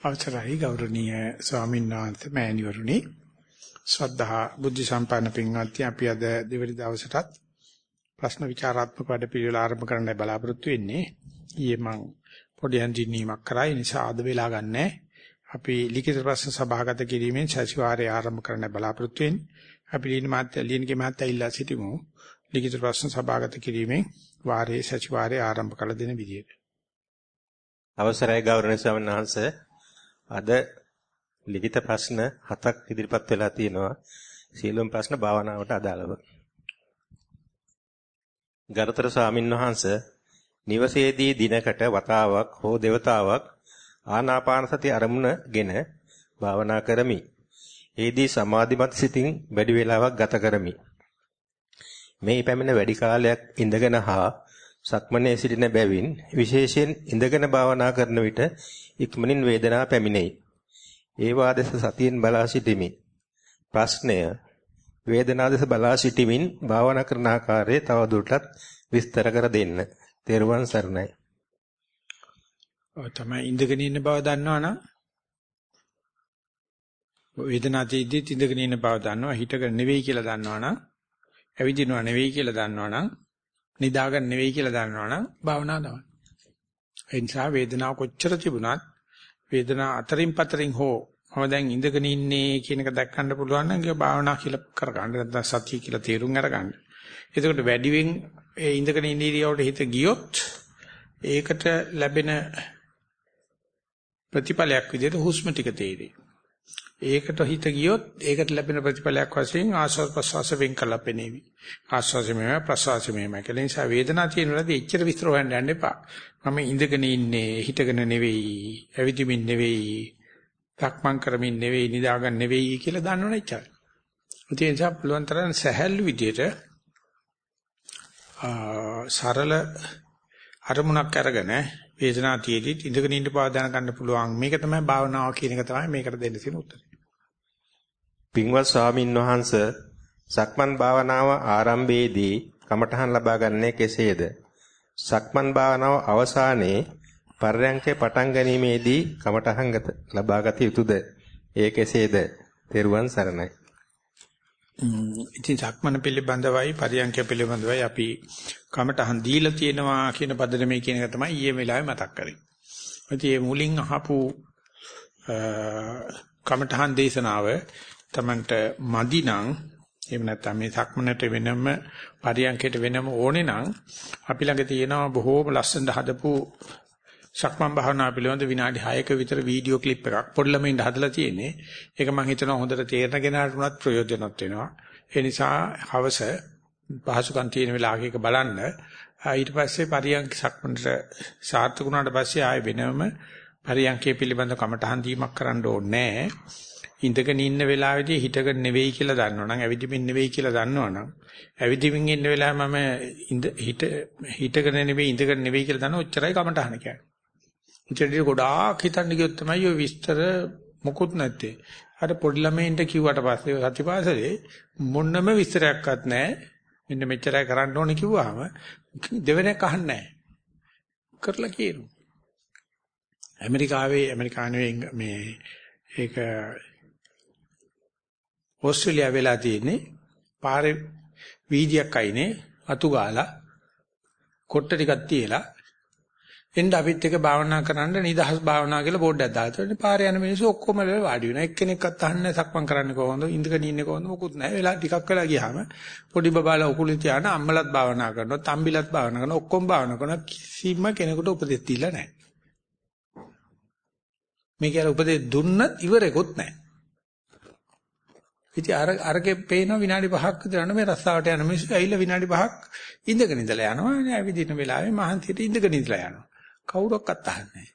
අවසරයි ගෞරවනීය ස්වාමීන් වහන්සේ මෑණිවරුනි. ශ්‍රද්ධා බුද්ධ සම්පන්න පින්වත්නි අපි අද දෙවනි දවසටත් ප්‍රශ්න විචාරාත්මක වැඩපිළිවෙල ආරම්භ කරන්න බලාපොරොත්තු වෙන්නේ. ඊයේ මම පොඩි හඳුන්වීමක් කරා ඒ නිසා අද වෙලා ගන්නෑ. අපි ලිඛිත ප්‍රශ්න සභාගත කිරීමෙන් සතිವಾರයේ ආරම්භ කරන්න බලාපොරොත්තු වෙන්නේ. අපි ලියන මාත්‍ය ලියනගේ මාත්‍ය ඉල්ලා සිටිමු. ලිඛිත ප්‍රශ්න සභාගත කිරීමෙන් වාරයේ සතිವಾರයේ ආරම්භ කළ දෙන විදියට. අවසරයි ගෞරවනීය ස්වාමීන් වහන්සේ. අද ලිඛිත ප්‍රශ්න හතක් ඉදිරිපත් වෙලා තියෙනවා. සියලුම ප්‍රශ්න භාවනාවට අදාළව. ගරුතර ස්වාමීන් වහන්ස නිවසේදී දිනකට වතාවක් හෝ දෙවතාවක් ආනාපාන සති අරමුණගෙන භාවනා කරමි. ඒදී සමාධිමත් සිතින් වැඩි වේලාවක් ගත කරමි. මේ පැමිණ වැඩි කාලයක් ඉඳගෙන හා සක්මනේ සිටින බැවින් විශේෂයෙන් ඉඳගෙන භාවනා කරන විට ඉක්මනින් වේදනාව පැමිණෙයි. ඒවා දෙස සතියෙන් බලා සිටිමි. ප්‍රශ්නය වේදනාව දෙස බලා සිටිමින් භාවනා කරන ආකාරය තවදුරටත් විස්තර කර දෙන්න. තෙරුවන් සරණයි. ඔය තමයි ඉඳගෙන ඉන්න බව දන්නවනම් වේදනාවේදී ඉඳගෙන ඉන්න බව දන්නවා හිටගෙන නෙවෙයි කියලා දන්නවනම් ඇවිදිනවා නෙවෙයි කියලා දන්නවනම් නිදාගන්න නෙවෙයි කියලා දන්නවනම් භාවනාව තමයි. ඒ නිසා වේදනාව කොච්චර තිබුණත් වේදනාව අතරින් පතරින් හෝ මම දැන් ඉඳගෙන ඉන්නේ කියන එක දැක්කන්න පුළුවන් නම් ඒක භාවනා කියලා කරගන්න නැත්නම් සතිය කියලා තේරුම් අරගන්න. එතකොට වැඩිවෙන් ඒ ඉඳගෙන ඉන්න ඉරියවට හිත ගියොත් ඒකට ලැබෙන ප්‍රතිඵලයක් විදිහට හුස්ම ටික තේරෙයි. ඒකට හිත ගියොත් ඒකට ලැබෙන ප්‍රතිඵලයක් වශයෙන් ආස්වාද ප්‍රසවාස වෙන් කළා පෙනේවි. ආස්වාසය මෙහෙම ප්‍රසවාසය මෙහෙම. ඒ නිසා වේදනාව තියෙනවාදී එච්චර විස්තර හොයන්න යන්න එපා. මම ඉඳගෙන ඉන්නේ හිටගෙන නෙවෙයි, ඇවිදිමින් නෙවෙයි, තක්මන් කරමින් නෙවෙයි, නිදාගන්න නෙවෙයි කියලා දන්නවනේ එච්චරයි. ඒ නිසා පුළුවන් තරම් සහැල්ලු විදියට සරල අරමුණක් අරගෙන වේදනාව තියේදී ඉඳගෙන ඉන්න බව දැනගන්න පුළුවන්. මේක තමයි භාවනාව කියන එක තමයි මේකට දෙන්න තියෙන උත්තරේ. පින්වත් ස්වාමින් වහන්ස සක්මන් භාවනාව ආරම්භයේදී කමඨහන් ලබා ගන්නේ කෙසේද? සක්මන් භාවනාව අවසානයේ පර්යංකේ පටන් ගැනීමේදී කමඨහන් ලබා ගත යුතුයද? ඒ කෙසේද? තෙරුවන් සරණයි. ඉතින් සක්මන පිළිබඳවයි පරියංකය පිළිබඳවයි අපි කමටහන් දීලා තියෙනවා කියන පදනමේ කියන එක තමයි ඊයේ වෙලාවේ මතක් කරේ. ඉතින් මේ මුලින් අහපු කමටහන් දේශනාව Tamanට මදි නම් එහෙම නැත්නම් මේ සක්මනට වෙනම පරියන්කයට වෙනම ඕනේ නම් අපි ළඟ තියෙනවා බොහෝම ලස්සනට හදපු සක්මන් භාවනා පිළිබඳ විනාඩි 6ක විතර වීඩියෝ ක්ලිප් එකක් පොඩි ළමයින්ට හදලා තියෙන්නේ. ඒක මම හිතනවා හොඳට තේරෙන කෙනාට උනත් ප්‍රයෝජනවත් වෙනවා. ඒ නිසා හවස පහසුකම් තියෙන වෙලාවක බලන්න ඊට පස්සේ පරියන්ක සක්මනට සාර්ථක වුණාට පස්සේ ආයෙ වෙනම පරියන්කේ පිළිබඳ කමටහන් දීමක් කරන්න ඕනේ නැහැ. ඉඳගෙන ඉන්න වෙලාවේදී හිටගෙන නෙවෙයි කියලා දන්නවනම් ඇවිදිමින් නෙවෙයි කියලා දන්නවනම් ඇවිදිමින් ඉන්න වෙලාව මම හිට හිටගෙන නෙවෙයි ඉඳගෙන නෙවෙයි කියලා දන්න ඔච්චරයි කමටහන කියන්නේ. ඉතින් ගොඩාක් හිතන්න ගියොත් තමයි ඔය විස්තර මොකුත් නැත්තේ. අර පොඩි ළමයින්ට කිව්වට පස්සේ සතිපාසලේ මොන්නම විස්තරයක්වත් නැහැ. මෙන්න මෙච්චරයි කරන්න ඕනේ කිව්වහම දෙවෙනක් අහන්නේ නැහැ. කරලා කියනවා. ඇමරිකාවේ ඇමරිකානුවේ මේ ඒක ඕස්ට්‍රේලියාව වෙලා තියෙන්නේ පාරේ වීදියක් අයිනේ අතු ගාලා කොට්ට ටිකක් තියලා එන්න අපිත් එක භාවනා කරන්න නිදහස් භාවනා කියලා බෝඩ්ඩයක් දාලා ඉතින් පාරේ යන මිනිස්සු ඔක්කොම වාඩි වෙනවා. එක්කෙනෙක්වත් අහන්නේ සක්මන් කරන්නේ කොහොමද? ඉඳගෙන ඉන්නේ කොහොමද? මොකුත් නැහැ. වෙලා ටිකක් වෙලා ගියාම පොඩි බබාලා උකුලේ තියාන අම්මලත් භාවනා කරනවා තම්බිලත් භාවනා කරනවා ඔක්කොම භාවනා කරනවා. කිසිම කෙනෙකුට උපදෙස් දීලා නැහැ. මේ කියලා උපදෙස් දුන්නත් ඉවරෙකුත් නැහැ. ඉතින් අර අරගේ පේන විනාඩි 5ක් විතර යන මේ රස්සාවට යන මිනිස්සු ඇවිල්ලා විනාඩි 5ක් ඉඳගෙන ඉඳලා යනවා. ඇවිදින වෙලාවේ මහන්සියට ඉඳගෙන ඉඳලා යනවා. කවුරක්වත් අහන්නේ නැහැ.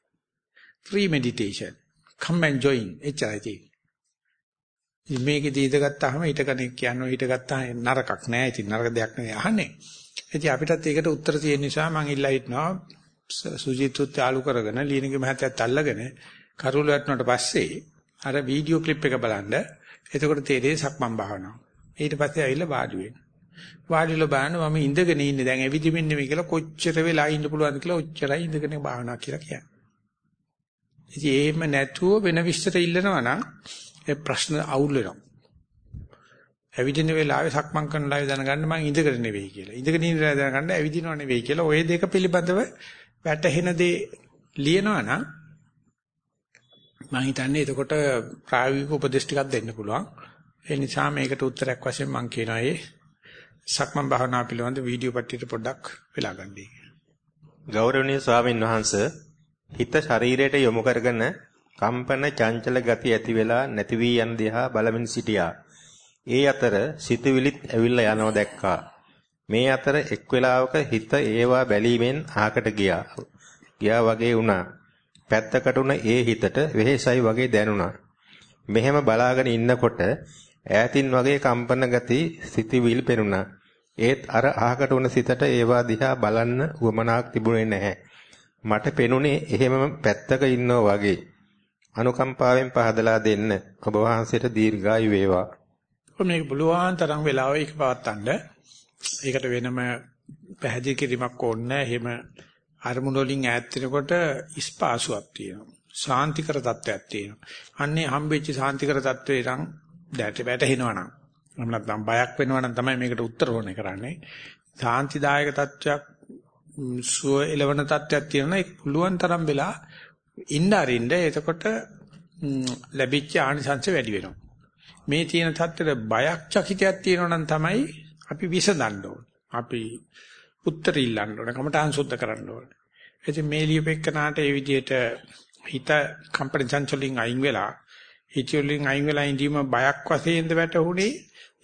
free meditation. come and join. එච්චරයි තියෙන්නේ. මේකේ ඉඳගත්තාම ඊටකනේ කියනවා ඊටගත්තා නරකක් නෑ. ඉතින් නරක දෙයක් නෙවෙයි අහන්නේ. ඉතින් අපිටත් ඒකට උත්තර තියෙන නිසා මම ඉල්ලා හිටනවා සුජිත්තුත් යාලු කරගෙන ලීනගේ මහත්තයත් අල්ලගෙන කරුල වැටුණාට පස්සේ අර වීඩියෝ ක්ලිප් එක බලන්න එතකොට තේරෙයි සක්මන් භාවනාව. ඊට පස්සේ ඇවිල්ලා වාඩි වෙන්න. වාඩිලා බලන්න මම ඉඳගෙන ඉන්නේ දැන් ඇවිදින්න නෙමෙයි කියලා කොච්චර වෙලා ඉන්න පුළුවන්ද කියලා ඔච්චරයි ඉඳගෙන භාවනා කියලා කියන්නේ. ඉතින් එහෙම නැතුව වෙන විස්තර ඉල්ලනවා නම් ඒ ප්‍රශ්න අවුල් වෙනවා. ඇවිදින වෙලාවේ සක්මන් කරන ලාවේ දැනගන්න මම ඉඳගෙන නෙවෙයි කියලා. ඉඳගෙන ඉන්න වෙලාවේ දැනගන්න ඇවිදිනව නෙවෙයි කියලා. ওই දෙක පිළිබඳව වැටහෙන දේ ලියනවා නම් මම හිතන්නේ එතකොට ප්‍රායෝගික උපදේශ ටිකක් දෙන්න පුළුවන්. ඒ නිසා මේකට උත්තරයක් වශයෙන් මම කියනවා ඒ සක්මන් භාවනා පිළිබඳ වීඩියෝ පට්ටියට පොඩ්ඩක් වෙලා ගන්නයි. ගෞරවනීය ස්වාමින් වහන්සේ හිත ශරීරයට යොමු කරගෙන කම්පන චංචල ගති ඇති වෙලා නැති වී යන දිහා බලමින් සිටියා. ඒ අතර සිතුවිලිත් ඇවිල්ලා යනවා දැක්කා. මේ අතර එක් වෙලාවක හිත ඒවා බැලීමෙන් ආකට ගියා. ගියා වගේ වුණා. පැත්තකට උන ඒ හිතට වෙහෙසයි වගේ දැනුණා. මෙහෙම බලාගෙන ඉන්නකොට ඈතින් වගේ කම්පන ගති සිතුවිලි පෙනුණා. ඒත් අර අහකට උන සිතට ඒවා දිහා බලන්න උවමනාවක් තිබුණේ නැහැ. මට පෙනුනේ එහෙමම පැත්තක ඉන්නෝ වගේ. අනුකම්පාවෙන් පහදලා දෙන්න. ඔබ වහන්සේට දීර්ඝායු වේවා. මේක පුළුවන් තරම් වෙලාවෙ එක පවත්තන්න. ඒකට වෙනම පැහැදිලි කිරීමක් ඕනේ එහෙම අරමුණු වලින් ඈත් වෙනකොට ස්පාසුවක් තියෙනවා. සාන්තිකර තත්වයක් තියෙනවා. අන්නේ හම්බෙච්ච සාන්තිකර තත්වේ නම් දැට වැටෙනවනම් එහෙම නැත්නම් බයක් වෙනවනම් තමයි මේකට උත්තර ඕනේ කරන්නේ. සාන්තිදායක තත්වයක් සුව එලවන තත්ත්වයක් තියෙනවා ඒක පුළුවන් තරම් වෙලා ඉන්න අරින්න එතකොට ලැබිච්ච ආනිසංශ වැඩි වෙනවා මේ තියෙන තත්ත්වෙට බයක් චකිතයක් තියෙනවා නම් තමයි අපි විසඳන්න ඕනේ අපි උත්තර ඉල්ලන්න ඕනේ කමටහන් සුද්ධ කරන්න ඕනේ. ඉතින් මේ ලියපෙකනාට ඒ විදිහට හිත කම්පන චංචලින් අයින් වෙලා හිතවලින් අයින් වෙලා ඉඳීම බයක් වශයෙන්ද වැටුනේ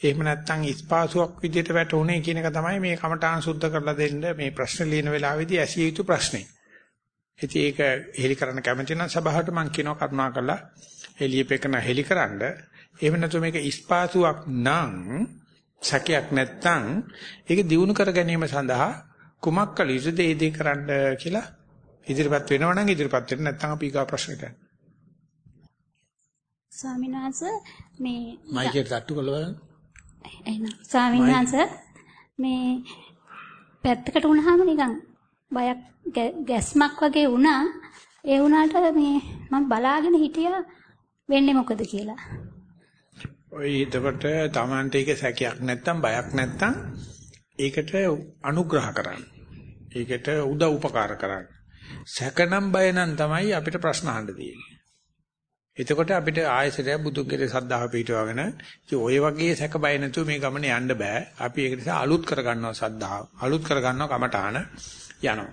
එහෙම නැත්නම් ඉස්පාසුවක් විදිහට වැටුනේ කියන එක තමයි මේ කමඨාන් සුද්ධ කරලා දෙන්න මේ ප්‍රශ්න ලියන වෙලාවේදී ඇසිය යුතු ප්‍රශ්නේ. ඉතින් ඒක හෙලි කරන්න කැමති නම් සභාවට මම කියනවා කරුණා කරලා එළියපෙකන හෙලිකරනද එහෙම නැතු මේක ඉස්පාසුවක් නම් සැකයක් නැත්නම් ඒක දිනු කර ගැනීම සඳහා කුමක් කළ යුතුද ඒ දේ කරන්න කියලා ඉදිරිපත් වෙනවා නම් ඉදිරිපත් වෙන්න නැත්නම් අපි ඊගා ප්‍රශ්නට ස්වාමීන් වහන්සේ මේ මයිකේට තට්ටු කළා එහෙනම් ස්වාමීන් වහන්සේ මේ පැත්තකට වුණාම නිකන් බයක් ගැස්මක් වගේ වුණා. ඒ වුණාට මේ මම බලාගෙන හිටියා වෙන්නේ මොකද කියලා. ඔය එතකොට Tamante එක සැකයක් නැත්තම් බයක් නැත්තම් ඒකට අනුග්‍රහ කරන්න. ඒකට උදව් උපකාර කරන්න. සැකනම් බය නම් තමයි අපිට ප්‍රශ්න අහන්න තියෙන්නේ. එතකොට අපිට ආයසරය බුදුන්ගේ සද්ධාව පිටවගෙන ඉතින් ඔය වගේ සැක බය නැතුව මේ ගමන යන්න බෑ. අපි ඒක නිසා අලුත් කරගන්නවා සද්ධාව. අලුත් කරගන්නවා කමඨාන යනවා.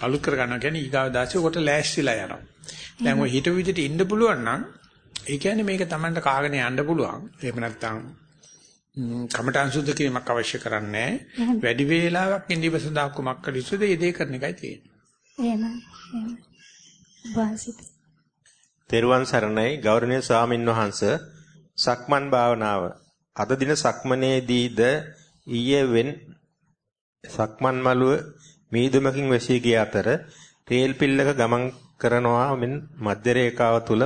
අලුත් කරගන්නවා කියන්නේ ඊගාව දාසිය කොට ලෑස්තිලා යනවා. දැන් ඔය හිත විදිහට ඉන්න පුළුවන් නම් ඒ කියන්නේ මේක Tamanට කාගෙන යන්න පුළුවන්. එහෙම නැත්නම් කමඨාන් සුද්ධ කිරීමක් අවශ්‍ය කරන්නේ වැඩි වේලාවක් ඉඳිව සඳහා කුමක් කළ යුතුද? ඒ දේ කරන එකයි තියෙන්නේ. එහෙමයි. තෙරුවන් සරණයි ගෞරවනීය ස්වාමින් වහන්ස සක්මන් භාවනාව අද දින සක්මනේදීද ඊයේ වෙන් සක්මන් මළුව මීදුමකින් වැසී ගිය අතර තේල් පිල්ලක ගමන් කරනවා මෙන් මධ්‍ය රේඛාව තුල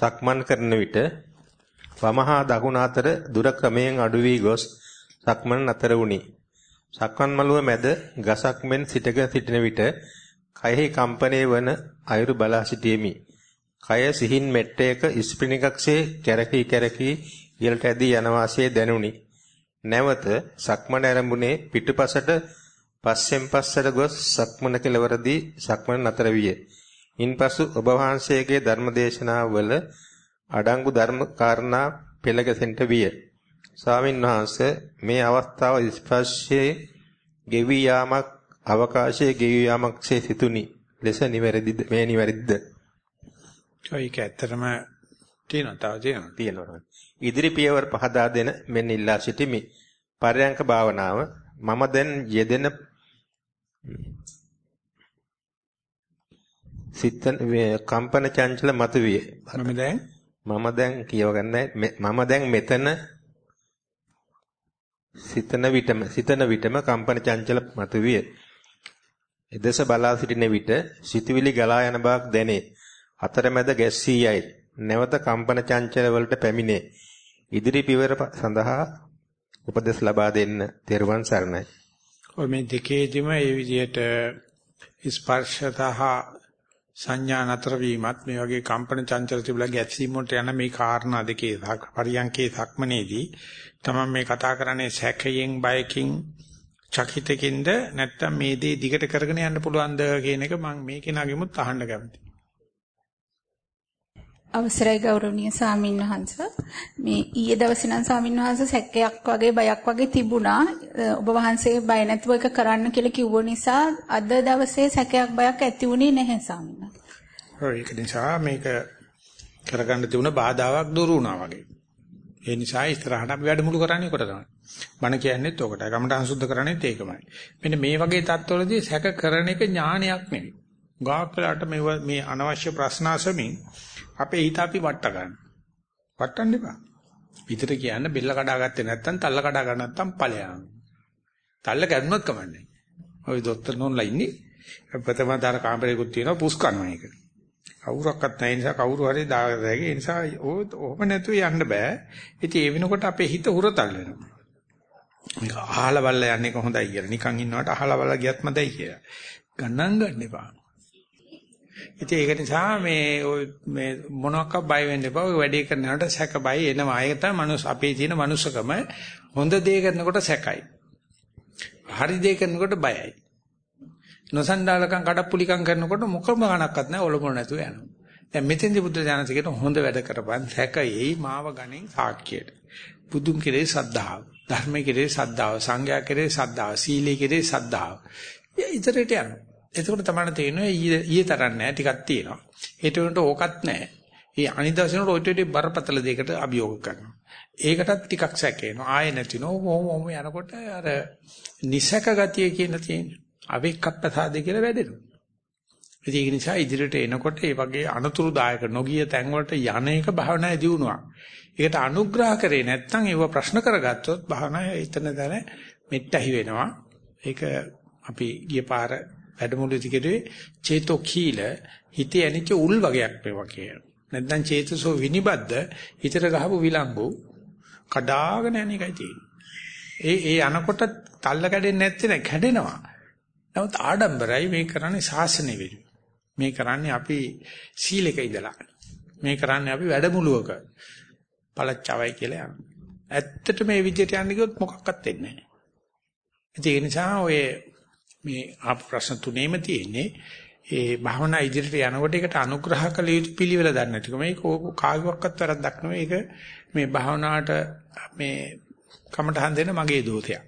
සක්මන් කරන විට වමහා දකුණ අතර දුර ක්‍රමයෙන් අඩු වී ගොස් සක්මන් අතර වුණි. සක්මන් මළුව මැද ගසක් මෙන් සිටගෙන සිටින විට කයෙහි කම්පණය වන අයුරු බලා සිටීමේ කය සිහින් මෙට්ටයක ස්ප්‍රිනිකක්සේ කැරකී කැරකී ඉහළට ඇදී යන වාසිය දැනුනි. නැවත සක්මන ආරම්භුනේ පිටුපසට පස්සෙන් පස්සට ගොස් සක්මන කෙලවරදී සක්මන නතර විය. ඉන්පසු ඔබ වහන්සේගේ ධර්මදේශනාවල අඩංගු ධර්ම කාරණා පෙළගැසෙන්නට විය. ස්වාමින් වහන්සේ මේ අවස්ථාව ස්පර්ශයේ ගෙවි යාමක් අවකාශයේ ගෙවි යාමක්සේ සිතුනි. ලෙස නිවැරදිද මේ නිවැරදිද? ඒක ඇත්තටම තියෙනවා තව තියෙනවා. තියෙනවා. ඉදිරි පියවර පහදා දෙන මෙන්න ඉල්ලා සිටිමි. පරයන්ක භාවනාව මම දැන් යෙදෙන සිත කම්පන චංචල මතුවිය. මම දැන් මම දැන් කියවගන්නේ මම දැන් මෙතන සිතන විටම සිතන විටම කම්පන චංචල මතුවිය. එදෙස බලා සිටින විට සිතුවිලි ගලා යන බවක් දැනේ. අතරමැද ගැස්සී යයි. නැවත කම්පන චංචල වලට පැමිණේ. ඉදිරි පියවර සඳහා උපදෙස් ලබා දෙන්න. තෙරුවන් සරණයි. ඔය මේ දෙකේදීම මේ විදිහට ස්පර්ශතහ සංඥා නතර වීමත් මේ වගේ කම්පන චංචල තිබුලා ගැස්සීම් වලට යන මේ කාරණා දෙකේ පරියන්කේ සක්මනේදී තමයි මේ කතා කරන්නේ සැකයෙන් බයකින් චකිතකින්ද නැත්තම් මේ දේ දිගට කරගෙන යන්න පුළුවන්ද කියන එක මම මේ කෙනාගෙමුත් අහන්න කැමතියි. අවසරයි ගෞරවනීය සාමින් වහන්ස. මේ ඊයේ දවසේ නම් සාමින් වහන්ස සැකයක් වගේ බයක් වගේ තිබුණා. ඔබ වහන්සේ බය නැතුව එක කරන්න කියලා කිව්ව නිසා අද දවසේ සැකයක් බයක් ඇති වුණේ නැහැ සාමින් ඔව් ඒක නිසා මේක කරගන්න තිබුණ බාධාවක් දුරු වුණා වගේ. ඒ නිසා ඉස්සරහට අපි වැඩමුළු කරන්නේ කොට තමයි. බණ කියන්නේත් ඔකට. කමටහන් සුද්ධ කරන්නේත් ඒකමයි. මෙන්න මේ වගේ තත්ත්වවලදී සැක කරන එක ඥානයක් නෙවෙයි. ගාක් වෙලාට මේ මේ අනවශ්‍ය ප්‍රශ්න අසමින් අපේ හිත අපි වට ගන්න. වටන්න එපා. පිටට කියන්න බෙල්ල කඩාගත්තේ නැත්නම් තල්ල කඩා ගන්න නැත්නම් ඵලයන්. තල්ල කැඩුණොත් කමන්නේ. ඔය දොස්තර නෝන්ලා ඉන්නේ. ප්‍රථම දාන කාමරේකුත් තියෙනවා පුස් කරනවා ඒක. කවුරක්වත් නැහැ නිසා කවුරු හරි දාගන්න ඒ නිසා ඕම නැතුව යන්න බෑ. ඉතින් ඒ වෙනකොට අපේ හිත හුරතල් වෙනවා. මේක අහලා බලලා යන්නේ කොහොඳයි කියලා. නිකන් ඉන්නවට අහලා බලලා ගියත් මතයි කියලා. ගණන් ගන්න එපා. ඉතින් ඒක නිසා මේ ඔය මේ මොනවාක් බය වෙන්න එපා. ඔය වැඩේ කරනකොට සැක බය එනවා. ඒක තමයි මනුස්ස අපේ තියෙන මනුස්සකම හොඳ දේ කරනකොට සැකයි. හරි දේ කරනකොට බයයි. නොසන්ඩාලකම් කඩප්පුලිකම් කරනකොට මොකම ගණක්වත් නැහැ ඔලොමොල නැතුව යනවා. දැන් මෙතෙන්දී බුද්ධ ඥානසිකට හොඳ වැඩ කරපන් සැකයි මාව ගණෙන් සාක්කියට. බුදුන් කෙරේ සද්ධාව, ධර්මයේ කෙරේ සද්ධාව, සංඝයා කෙරේ සද්ධාව, සීලයේ කෙරේ සද්ධාව. ඉතරට යනවා. එතකොට තමයි තේරෙන්නේ ඊයේ ඊයේ තරම් නෑ ටිකක් තියෙනවා. ඒට උනට ඕකත් නෑ. ඒ අනිදාසිනට ඔය ටෙටි බරපතල දෙයකට අභියෝග කරනවා. ඒකටත් ටිකක් සැකේනවා. ආයෙ නැතිනෝ ඕම ඕම යනකොට අර නිසක ගතිය කියන තියෙන අවික්කප්පසාදේ කියලා වැඩෙනවා. ඒක නිසා ඉදිරියට එනකොට මේ වගේ අනතුරුදායක නොගිය තැන් වලට යන එක භාවනායේ දියුණුවක්. ඒකට අනුග්‍රහ කරේ නැත්නම් ඒව ප්‍රශ්න කරගත්තොත් භාවනාවේ එතන දැන මෙට්ටහි වෙනවා. ඒක අපි ගිය පාර වැඩමුළුවේදී කිව්වේ චේතෝ කීල හිතේ ඇනිච්ච උල් වගේක් මේවා කියන. නැත්නම් චේතසෝ විනිබද්ද හිතට ගහපු විලංගු කඩාගෙන යන එකයි තියෙන්නේ. ඒ ඒ අනකොට තල්ල කැඩෙන්නේ නැත්තේ නෑ කැඩෙනවා. නමුත් ආඩම්බරයි මේ කරන්නේ ශාසනය වෙලු. මේ කරන්නේ අපි සීලෙක ඉඳලා. මේ කරන්නේ අපි වැඩමුළුවක. පළච්චවයි කියලා යනවා. ඇත්තට මේ විදිහට යන්න ගියොත් මොකක්වත් වෙන්නේ නැහැ. ඒ නිසා ඔය මේ ආපු ප්‍රශ්න තුනේම තියෙන්නේ ඒ භාවනා ඉදිරියට යනකොට ඒකට අනුග්‍රහ කළ යුතු පිළිවෙල දන්නේ නැතිකම මේක කාගේවත් වැරද්දක් නෙවෙයි ඒක මේ භාවනාවට මේ කමටහන් දෙන මගේ දෝෂයක්.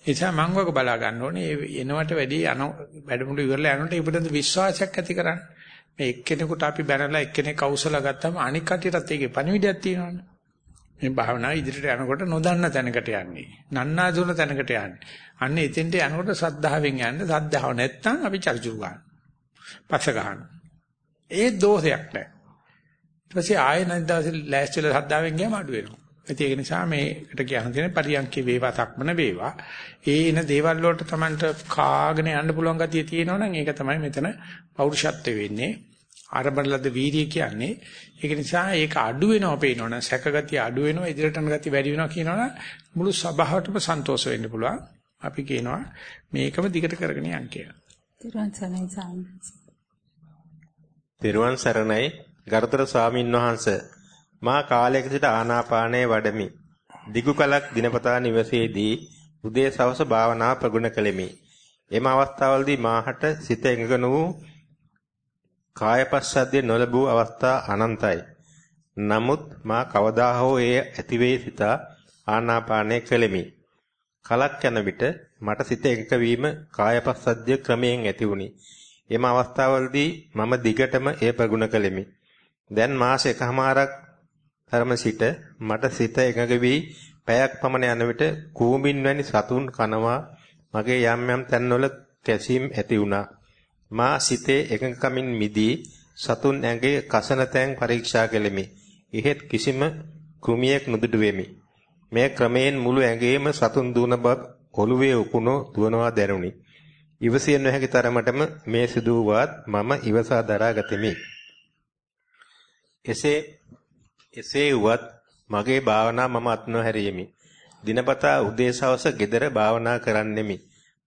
ඒ නිසා මම වගේ බලා ගන්න ඕනේ එනවට වැඩි යන වැඩමුළු ඉවරලා යනකොට ඒකට විශ්වාසයක් ඇති කරන්න. මේ එක්කෙනෙකුට අපි බැනලා එක්කෙනෙක් කෞසල ගත්තම අනික් කටියටත් ඒකේ පණිවිඩයක් තියෙනවනේ. මේ භාවනාව ඉදිරියට යනකොට නොදන්න තැනකට යන්නේ. නන්නාසුන තැනකට යන්නේ. අන්න එතෙන්ට යනකොට සද්ධාවෙන් යන්න සද්ධාව නැත්තම් අපි චර්චු ගන්න. පස්ස ගන්න. ඒ දෝෂයක් නැහැ. ඊට පස්සේ ආයෙ නැත් දවසේ ලෑස්තිලා සද්ධාවෙන් ගියාම අඩු වෙනවා. ඒක නිසා මේකට කියන්න තියෙන පරියන්කේ වේවා සක්මන වේවා. ඒ එන දේවල් වලට Tamanට කාගෙන යන්න පුළුවන් ගතිය තියෙනවනම් ඒක තමයි මෙතන පෞරුෂත්වය වෙන්නේ. ආරම්භලද වීර්යය කියන්නේ ඒක නිසා ඒක අඩු වෙනවා පේනවනම් සැකගතිය අඩු වෙනවා ඉදිරියට යන ගතිය වැඩි වෙනවා කියනවනම් මුළු සභාවටම සන්තෝෂ වෙන්න පුළුවන් අපි කියනවා මේකම දිගට කරගෙන යන්න කියලා. තිරුවන් සරණයි සාමි. තිරුවන් සරණයි ගරුතර ස්වාමින් වහන්සේ මා කාලයක සිට ආනාපානයේ වඩමි. දිගු කලක් දිනපතා නිවසේදී උදේ සවස භාවනා ප්‍රගුණ කළෙමි. එම අවස්ථාවලදී මාහට සිත එකඟ වූ කායපස්සද්ධිය නොලබූ අවස්ථා අනන්තයි. නමුත් මා කවදා හෝ එය ඇතිවේ සිතා ආනාපානය කළෙමි. කලක් යන විට මට සිත එකක වීම කායපස්සද්ධිය ක්‍රමයෙන් ඇති වුනි. එම අවස්ථාවවලදී මම දිගටම එය ප්‍රගුණ කළෙමි. දැන් මාස එකමාරක් තරම සිට මට සිත එකඟ වී පැයක් පමණ යන විට කූඹින් වැනි සතුන් කනවා මගේ යම් යම් තැන්වල කැසීම් ඇති වුණා. මා සිතේ එකඟකමින් මිදී සතුන් ඇඟේ කසන තැන් පරීක්ෂා කෙලිමි. ඉහෙත් කිසිම කෘමියෙක් නුදුඩු වෙමි. මේ ක්‍රමයෙන් මුළු ඇඟේම සතුන් දුවන බව ඔළුවේ උකුණෝ දුවනවා දැනුනි. ඉවසිය නොහැකි තරමටම මේ සිදු වුවත් මම ඉවසා දරා ගතිමි. එසේ එසේ වුවත් මගේ භාවනා මම අත් නොහැරියෙමි. දිනපතා උදේ සවස ගෙදර භාවනා කරන්නෙමි.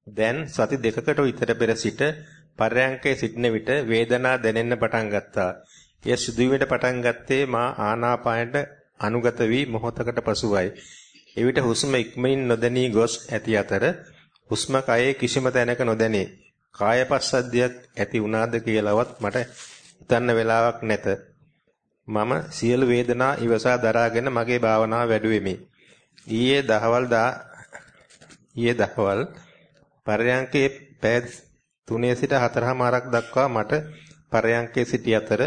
දැන් සති දෙකකට විතර පෙර සිට පරයන්කේ සිටින විට වේදනා දැනෙන්න පටන් ගත්තා. එය සිදුවීමට පටන් ගත්තේ මා ආනාපානයට අනුගත වී මොහොතකට පසුවයි. එවිට හුස්ම ඉක්මනින් නොදැනී ගොස් ඇති අතර හුස්ම කයේ කිසිම තැනක නොදැනේ. කාය පස්සද්ධියක් ඇති වුණාද කියලාවත් මට හිතන්න වෙලාවක් නැත. මම සියලු වේදනා ඉවසා දරාගෙන මගේ භාවනාව වැඩුවෙමි. ඊයේ දහවල් දා ඊයේ දහවල් පරයන්කේ පැය 3 සිට 4:00මාරක් දක්වා මට පරයන්කේ සිටි අතර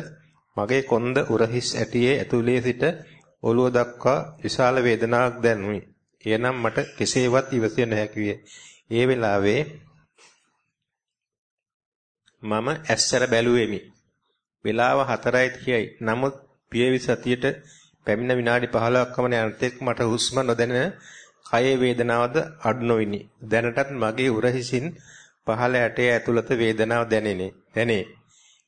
මගේ කොන්ද උරහිස් ඇටියේ ඇතුලේ සිට ඔළුව දක්වා විශාල වේදනාවක් දැනුනි. එනම් මට කෙසේවත් ඉවසිය නොහැකි විය. ඒ වෙලාවේ මම ඇස්සර බැලුවෙමි. වේලාව 4:30යි. නමුත් පියවි සතියට පැමිණ විනාඩි 15ක් පමණ යනතෙක් මට හුස්ම නොදැනෙන කයේ වේදනාවද අඩු නොවිනි. දැනටත් මගේ උරහිසින් පහළ ඇටේ ඇතුළත වේදනාව දැනෙන්නේ. දැනේ.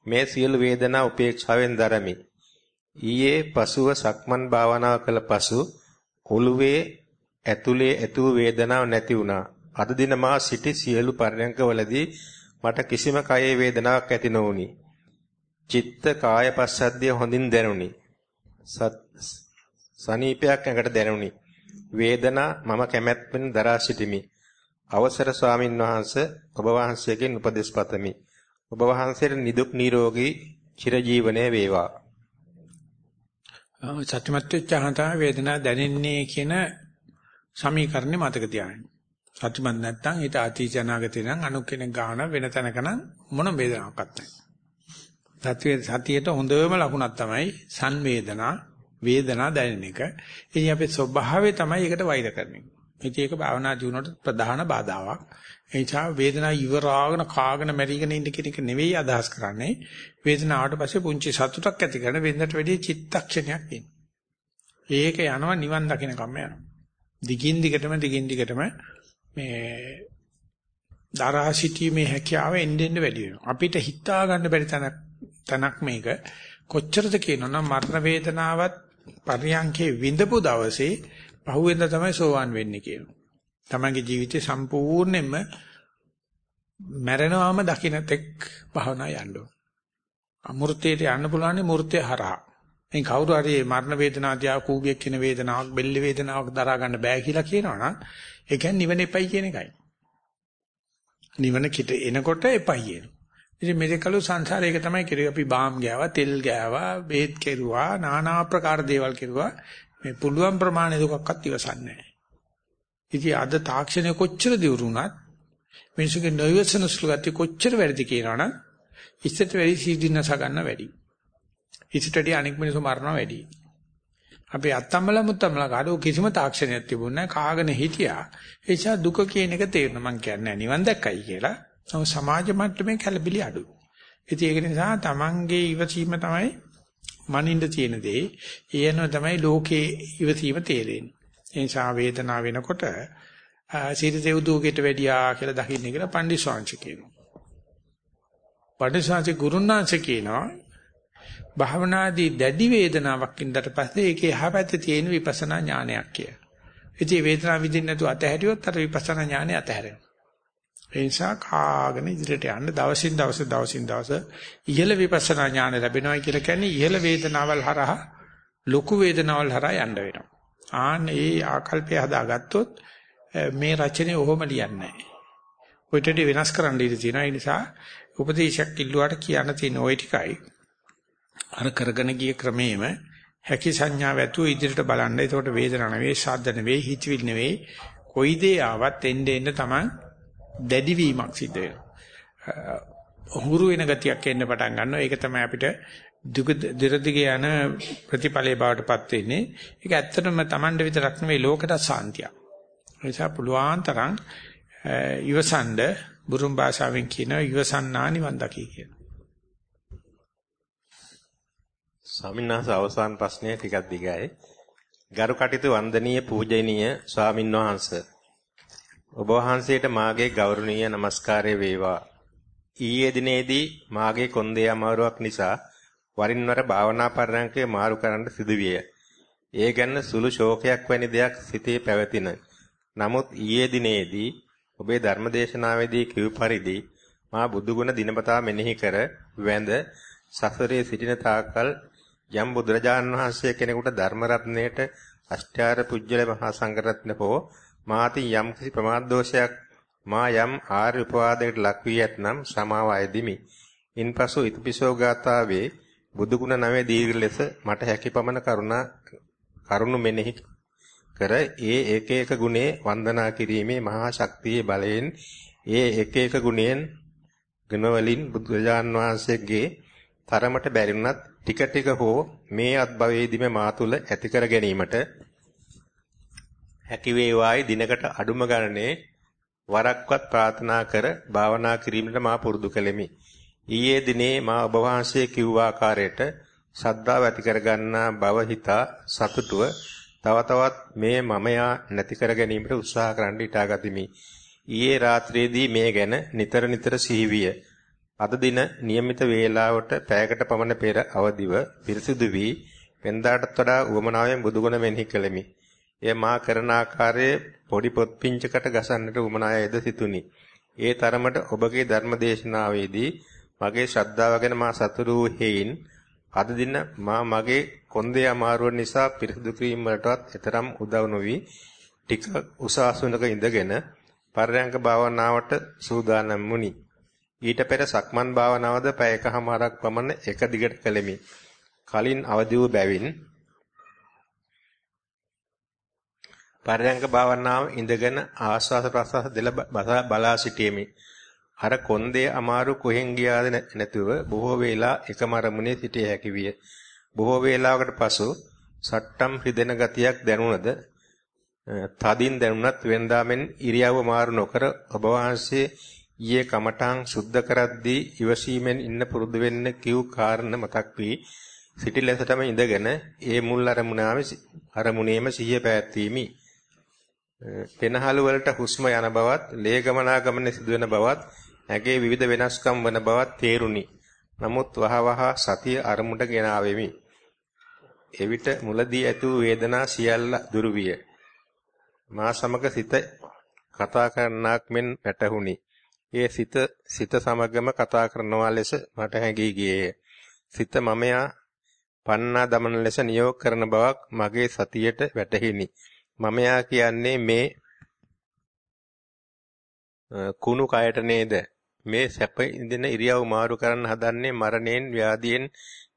මේ සියලු වේදනා උපේක්ෂාවෙන් දරමි. ඊයේ පසුව සක්මන් භාවනාව කළ පසු ඔළුවේ ඇතුලේ ඇතු වේදනාවක් නැති වුණා. අද දින මා සිටි සියලු පරයන්කවලදී මට කිසිම කයේ වේදනාවක් ඇති නොවුනි. චිත්ත කාය පස්සද්ධිය හොඳින් දැනුනි. සනීපයක් ඇඟට දැනුනි. වේදනා මම කැමැත්තෙන් දරා සිටිමි. අවසර ස්වාමින් වහන්සේ ඔබ වහන්සේගෙන් උපදෙස් පතමි. ඔබ වහන්සේට නිදුක් නිරෝගී චිරජීවනයේ වේවා. සත්‍යමත් වෙච්චහම වේදනාව දැනෙන්නේ කියන සමීකරණේ මතක තියාගන්න. සත්‍යමත් නැත්නම් ඊට අතීත අනාගතේ නම් අනු කෙනෙක් ගාන වෙන තැනක නම් මොන වේදනාවක්වත් නැහැ. සත්‍ය සතියේට හොඳම ලකුණක් තමයි සංවේදනා වේදනා දැනෙන එක. ඉතින් අපේ ස්වභාවය තමයි ඒකට වෛර කරන්නේ. ඉතින් ඒක භාවනා ජීවනට ප්‍රධාන බාධාවක්. ඒ නිසා වේදනාව ඉවරාගෙන කාගෙන මැරිගෙන ඉන්න කෙනෙක් නෙවෙයි අදහස් කරන්නේ. වේදනාවට පස්සේ පුංචි සතුටක් ඇති කරන වෙනදට වැඩිය චිත්තක්ෂණයක් එන්නේ. ඒක යනවා නිවන් දකින්න කම්ම යනවා. දිගින් දිගටම දිගින් දිගටම මේ දරා සිටීමේ හැකියාව එන්න එන්න වැඩි වෙනවා. අපිට හිතා ගන්න බැරි තැනක් තැනක් මේක. කොච්චරද කියනවනම් මරණ වේදනාවත් පරියන්කේ විඳපු දවසේ පහුවෙන්ද තමයි සෝවන් වෙන්නේ කියනවා. තමන්ගේ ජීවිතේ සම්පූර්ණයෙන්ම මැරෙනවාම දකින්න තෙක් භවනා යන්න ඕන. අමෘතයට යන්න පුළුවන් මූර්තය හරහා. මේ කවුරු හරි මරණ වේදනාදියා කූගියක් කියන වේදනාවක් බෙල්ල වේදනාවක් දරා ගන්න බෑ කියලා කියනවනම් ඒ කියන්නේ නිවන එපයි කියන එකයි. නිවන කිට එනකොට එපයි කියනවා. ඉතින් මේක කළු සංසාරේ ඒක තමයි කිරුවේ අපි බාම් ගෑවා, තෙල් ගෑවා, බේත් කෙරුවා, নানা ආකාර දේවල් කෙරුවා. මේ පුළුවන් ප්‍රමාණය දුකක්වත් ඉවසන්නේ නැහැ. ඉතින් අද තාක්ෂණය කොච්චර දියුරුණත් මිනිසුගේ නොයවසන සුළු ගතිය කොච්චර වැඩිද කියනවනම් ඉස්සෙට වැඩි සීදීනස ගන්න වැඩි. ඉස්සෙටදී අනෙක් මිනිස්සු මරනවා වැඩි. අපේ අත්තම්මල මුත්තම්මල කාඩෝ කිසිම තාක්ෂණයක් තිබුණ නැහැ කාගෙන හිටියා. ඒ නිසා දුක කියන එක තේරෙනවා මං කියන්නේ නිවන් දැක්කයි කියලා. නම සමාජ මට්ටමේ කැළබිලි අඩුයි. ඉතින් ඒක නිසා තමන්ගේ ඉවසීම තමයි මනින්න තියෙන දේ. ඒනම තමයි ලෝකේ ඉවසීම තේරෙන්නේ. ඒ නිසා වේදනාව වෙනකොට සිරි දෙව්දුවකට වැඩියා කියලා දකින්න කියලා පණ්ඩිස්වාංශ කියනවා. පණ්ඩිස්වාංශ ගුරුනාංශ කියනවා භාවනාදී දැඩි වේදනාවක් ඉඳලා පස්සේ ඒකේ එහා පැත්තේ තියෙන විපස්සනා ඥානයක් කිය. ඉතින් වේදනාව විඳින්න නැතුව අතහැරියොත් අර විපස්සනා ඥානය අතහැරෙනවා. ඒ නිසා කාගෙන ඉදිරියට යන්න දවසින් දවස දවසින් දවස ඉහළ විපස්සනා ඥාන ලැබෙනවා කියලා කියන්නේ ඉහළ වේදනාවල් හරහා ලොකු වේදනාවල් හරහා යන්න වෙනවා. ආන්න ඒ ආකල්පය හදාගත්තොත් මේ රචනය ඔහොම ලියන්නේ නැහැ. ඔයිටදී වෙනස් කරන්න ඉඩ තියෙනවා. ඒ නිසා උපදේශයක් ඉල්ලුවාට කියන්න තියෙන ওই ටිකයි. අර කරගෙන ගිය ක්‍රමේම හැකි සංඥාව ඇතුව ඉදිරියට බලන්න. ඒකට වේදනාවක් නෙවෙයි, ශාද්ද නෙවෙයි, හිතවිල් නෙවෙයි. කොයි දේ ආවත් එන්න එන්න තමයි දැඩි වීමක් සිද්ධ වෙනවා. හුරු වෙන ගතියක් එන්න පටන් ගන්නවා. ඒක තමයි අපිට දුක දිරදිගේ යන ප්‍රතිඵලයේ බවටපත් වෙන්නේ. ඒක ඇත්තටම Tamande විතරක් නෙවෙයි ලෝකයට සාන්තියක්. ඒ නිසා පුළුවන් තරම් ඉවසන්ඩ බුරුම් භාෂාවෙන් කියන ඉවසන්නා නිවන් දකි කියන. ස්වාමින්වහන්සේ අවසාන ප්‍රශ්නය ටිකක් දිගයි. ගරු කටයුතු වන්දනීය පූජනීය ස්වාමින්වහන්සේ ඔබ වහන්සේට මාගේ ගෞරවනීය নমස්කාරය වේවා. ඊයේ දිනේදී මාගේ කොන්දේ අමාරුවක් නිසා වරින් වර භාවනා පරයන්කේ මාරු කරන්න සිදුවිය. ඒ ගැන සුළු ශෝකයක් වැනි දෙයක් සිතේ පැවතින. නමුත් ඊයේ දිනේදී ඔබේ ධර්මදේශනාවේදී කිව් පරිදි මා බුදුගුණ දිනපතා මෙනෙහි කර වැඳ සසරේ සිටින තාක්කල් යම් බුදුරජාණන් වහන්සේ කෙනෙකුට ධර්ම රත්නයේට අෂ්ටාර පුජ්‍යල මහා සංඝරත්න හෝ මාති යම් කිසි ප්‍රමාද දෝෂයක් මා යම් ආර්ය උපවාදයකට ලක් වී ඇතනම් සමාව අයදිමි. ඉන්පසු ඉතිපිසෝ ගාථාවේ බුදුගුණ නවේ දීර්ඝ ලෙස මට හැකි පමණ කරුණා කරුණු මෙනෙහි කර ඒ එක එක ගුණේ වන්දනා කිරීමේ මහා ශක්තියේ බලයෙන් ඒ එක එක ගුණයෙන් ගුණවලින් බුදුරජාන් වහන්සේගේ තරමට බැරිුණත් ටික ටික හෝ මේ අත්භවයේදීම මා තුල ඇති කර ගැනීමට හැකි වේවායි දිනකට අඩුම ගණනේ වරක්වත් ප්‍රාර්ථනා කර භාවනා කිරීමට මා පුරුදු කළෙමි. ඊයේ දිනේ මා ඔබ වහන්සේ කිව්ව ආකාරයට ශ්‍රද්ධාව ඇති කර ගන්නා බව හිතා සතුටුව තව තවත් මේ මමයා නැති කර ගැනීමට උත්සාහ කරන්න ඉටාගතිමි. ඊයේ රාත්‍රියේදී මේ ගැන නිතර නිතර සිහිවිය. අද දින નિયમિત වේලාවට පැයකට පමණ පෙර අවදිව පිරිසිදු වී වෙනදාටත් වඩා උවමනාවෙන් බුදුගුණ මෙනෙහි කළෙමි. එය මා කරන ආකාරයේ පොඩි පොත් පිංචකට ගසන්නට උවමනායද සිතුනි. ඒ තරමට ඔබගේ ධර්ම දේශනාවේදී මගේ ශ්‍රද්ධාව ගැන මා සතුටු වූ හේයින් අද දින මා මගේ කොන්දේ අමාරුව නිසා පිරිසිදු කිරීම වලටවත් එතරම් උදව් නොවි ටික උසාසුනක ඉඳගෙන පරයන්ක භාවනාවට සූදානම් වුනි. ඊට පෙර සක්මන් භාවනාවද පැයකමාරක් පමණ එක දිගට කළෙමි. කලින් අවදි වූ බැවින් පරයන්ක භාවනාව ඉඳගෙන ආස්වාද ප්‍රසවාස දෙල බලා සිටීමේ අර කොන්දේ අමාරු කොහෙන් ගියාද නැතුව බොහෝ වේලා එකම අරමුණේ සිටිය හැකි විය. බොහෝ වේලාවකට පසු සට්ටම් රිදෙන ගතියක් දැනුණද තදින් දැනුණත් වෙනදාමෙන් ඉරියව්ව මාරු නොකර ඔබ වහන්සේ ඊයේ කමඨාන් සුද්ධ කරද්දී ඉවසීමෙන් ඉන්න පුරුදු වෙන්න කිව් කාරණ මතක් වී සිටි ලෙසටම ඉඳගෙන ඒ මුල් අරමුණාම අරමුණේම සිහිය පැවැත්වීමි. පෙනහළු වලට හුස්ම යන බවත්, ලේ ගමනාගමන සිදුවෙන බවත්, ඇගේ විවිධ වෙනස්කම් වන බවත් තේරුණි. නමුත් වහවහ සතිය අරමුණට ගෙනාවෙමි. එවිට මුලදී ඇති වේදනා සියල්ල දුරු විය. මා සමග සිත කතා කරන්නක් මෙන් වැටහුණි. ඒ සිත සිත සමගම කතා කරනවා ලෙස මට හැඟී ගියේය. සිත මමයා පන්නා දමන ලෙස නියෝග කරන බවක් මගේ සතියට වැටහිනි. මමයා කියන්නේ මේ කුණු කයට නේද? මේ සැප ඉඳින ඉරියව් මාරු කරන්න හදන්නේ මරණයෙන් ව්‍යාධියෙන්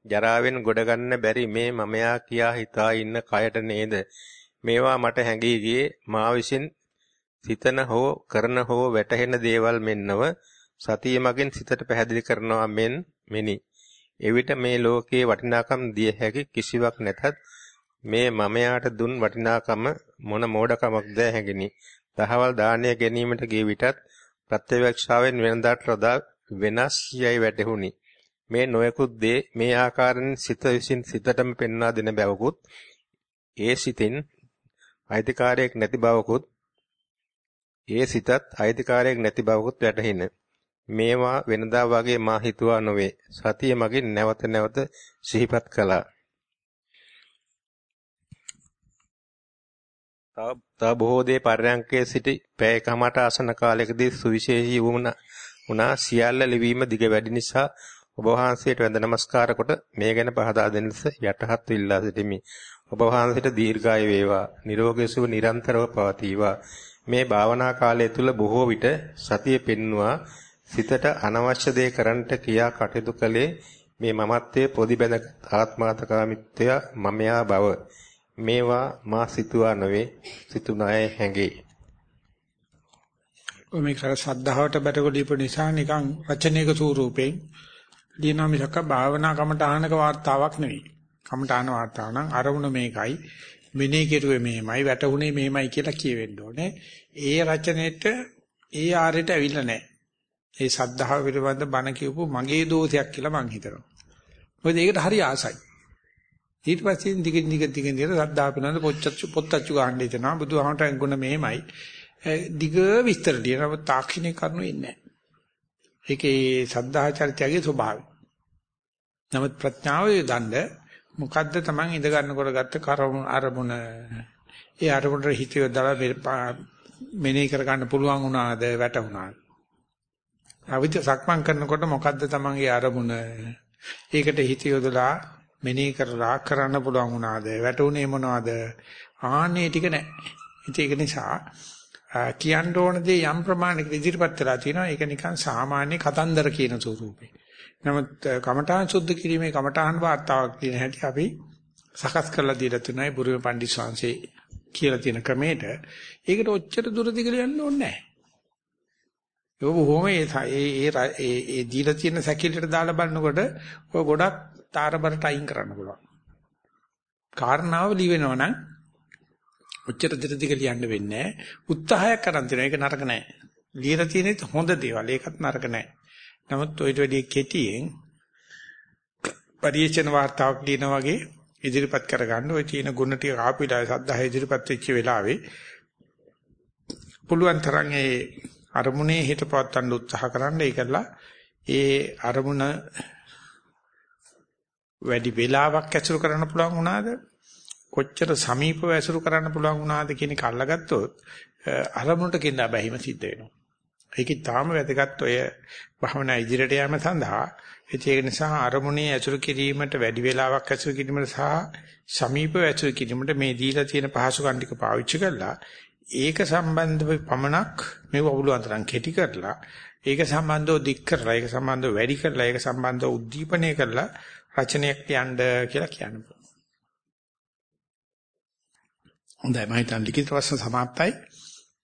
ජරාවෙන් ගොඩ ගන්න බැරි මේ මමයා කියා හිතා ඉන්න කයට නේද? මේවා මට හැඟී ගියේ මා විසින් සිතන හෝ කරන හෝ වැටහෙන දේවල් මෙන්නව සතිය මගින් සිතට පැහැදිලි කරනවා මෙන් මෙනි. එවිට මේ ලෝකයේ වටිනාකම් දිය හැකි කිසිවක් නැතත් මේ මමයාට දුන් වටිනාකම මොන මෝඩකමක්ද හැඟිනි. දහවල් දාණය ගැනීමට ගිය විටත් ප්‍රත්‍යවේක්ෂාවෙන් වෙනදාට වඩා වෙනස් යයි වැටහුණි. මේ නොයෙකුත් දේ මේ ආකාරයෙන් සිත විසින් සිතටම පෙන්වා දෙන බවකුත් ඒ සිතින් අයිතිකාරයක් නැති බවකුත් ඒ සිතත් අයිතිකාරයක් නැති බවකුත් වැටහින. මේවා වෙනදා වගේ මා හිතුවා නොවේ. සතිය මගින් නැවත නැවත සිහිපත් කළා. තව බොහෝ දේ පරයන්කේ සිටි පැයකමට ආසන කාලයකදී සුවිශේෂී වුණා. උනා සියල්ල ලිවීම දිග වැඩි නිසා ඔබ වහන්සේට වැඳ නමස්කාර කොට මේ ගැන පහදා දෙන්න යටහත් විල්ලා සිටිමි. ඔබ වහන්සේට දීර්ඝාය වේවා. නිරෝගී සුව නිරන්තරව පවතිවා. මේ භාවනා කාලය තුල බොහෝ විට සතිය පෙන්නවා සිතට අනවශ්‍ය දේ කරන්නට කියා කටයුතු කළේ මේ මමත්වයේ පොදි බැඳ ආත්මාතකාමිත්වය මමයා බව මේවා මා සිතුවා නොවේ සිතුනාය හැඟේ ඔය මේක සද්ධාවට බැටකො දීපු නිසා නිකන් රචනයක ස්වරූපයෙන් ලියනවා මිසක භාවනා කමටහනක වාර්තාවක් නෙවෙයි. කමටහන වාර්තාව නම් අරමුණ මේකයි මෙනේ කෙරුවේ මෙහෙමයි වැටුනේ මෙහෙමයි කියලා කියවෙන්න ඕනේ. ඒ රචනෙට ඒ ආරයට ඇවිල්ලා නැහැ. ඒ සද්ධාව පිළිබඳ බණ කියපු මගේ දෝෂයක් කියලා මං හිතනවා. මොකද ඒකට හරි ආසයි. ඊට පස්සේ දිගින් දිග දිගින් දිග සද්ධා පිළිබඳ පොච්චච්චු පොත්තච්චු ගන්න හිතනවා. බුදුහාමට අඟුණ මෙහෙමයි. දිග විස්තර දිනව තාක්ෂණික කරුණු ඉන්නේ නැහැ. ඒකේ සද්ධාචරිතයගේ ස්වභාවය. නමුත් ප්‍රඥාව දණ්ඩ මොකද්ද Taman ඉඳ ගන්නකොට ගත්ත කරමුණ අරමුණ ඒ අරමුණට හිත යොදලා මෙනෙහි කර ගන්න පුළුවන් වුණාද වැටුණාද අවිත සක්මන් කරනකොට මොකද්ද තමන්ගේ අරමුණ? ඒකට හිත යොදලා මෙනෙහි කරලා කරන්න පුළුවන් වුණාද? වැටුනේ මොනවද? ආන්නේ ටික නැහැ. ඒක නිසා කියන්න ඕන දේ යම් ප්‍රමාණයකට ඉදිරිපත් කරලා තිනවා. ඒක නිකන් සාමාන්‍ය කතන්දර කියන ස්වරූපේ. නමුත් කමඨාන් සුද්ධ කිරීමේ කමඨාන් වාර්තාවක් කියන හැටි අපි සකස් කරලා දීලා තුනයි බුරුම පණ්ඩිත ශාන්සේ කියලා තියෙන ක්‍රමයට. ඒකට ඔච්චර දුර දිගට යන්න ඕනේ නැහැ. ඒක බොහොම ඒ ඒ ඒ දීලා තියෙන සැකිල්ලට දාලා බලනකොට ඔය ගොඩක් තාරබරට අයින් කරන්න පුළුවන්. කාරණාව ලිවෙනවා නම් ඔච්චර දිගට ලියන්න වෙන්නේ නැහැ. උත්සාහයක් කරන් තියෙනවා. ඒක නරක නැහැ. ලියලා තියෙනෙත් හොඳ දේවල්. ඒකත් නරක නැහැ. නමුත් ඔයිට වැඩි කෙටියෙන් පරිේශන වාර්තාවක් ලියන වගේ ඉදිරිපත් කරගන්න ওই තියෙන ගුණ ටික ආපිලා සද්ධාය ඉදිරිපත් වෙච්ච වෙලාවේ පුළුවන් තරම් ඒ අරමුණේ හිත පවත්වන්න උත්සාහ කරන්න ඒකලා ඒ අරමුණ වැඩි වෙලාවක් ඇසුරු කරන්න පුළුවන් වුණාද කොච්චර සමීපව ඇසුරු කරන්න පුළුවන් වුණාද කියන එක අල්ලගත්තොත් අරමුණට කිඳා බැහිම සිද්ධ වෙනවා. ඒකේ තාම වැදගත් ඔය භවනා ඉදිරියට යාම සඳහා ඒක නිසා අරමුණේ ඇසුරු කිරීමට වැඩි වෙලාවක් ඇසුරු කිරීමට සහ සමීපව ඇසුරු කිරීමට මේ දීලා තියෙන පහසුකම් ටික පාවිච්චි කරලා ඒක සම්බන්ධව පමණක් මේ වවුලුවන් තරම් කෙටි කරලා ඒක සම්බන්ධව දික් කරලා ඒක සම්බන්ධව වැඩි කරලා ඒක සම්බන්ධව උද්දීපනය කරලා රචනයක් තියන්න කියලා කියනවා. හොඳයි මම හිතන්නේ ලිඛිත ප්‍රශ්න સમાප්තයි.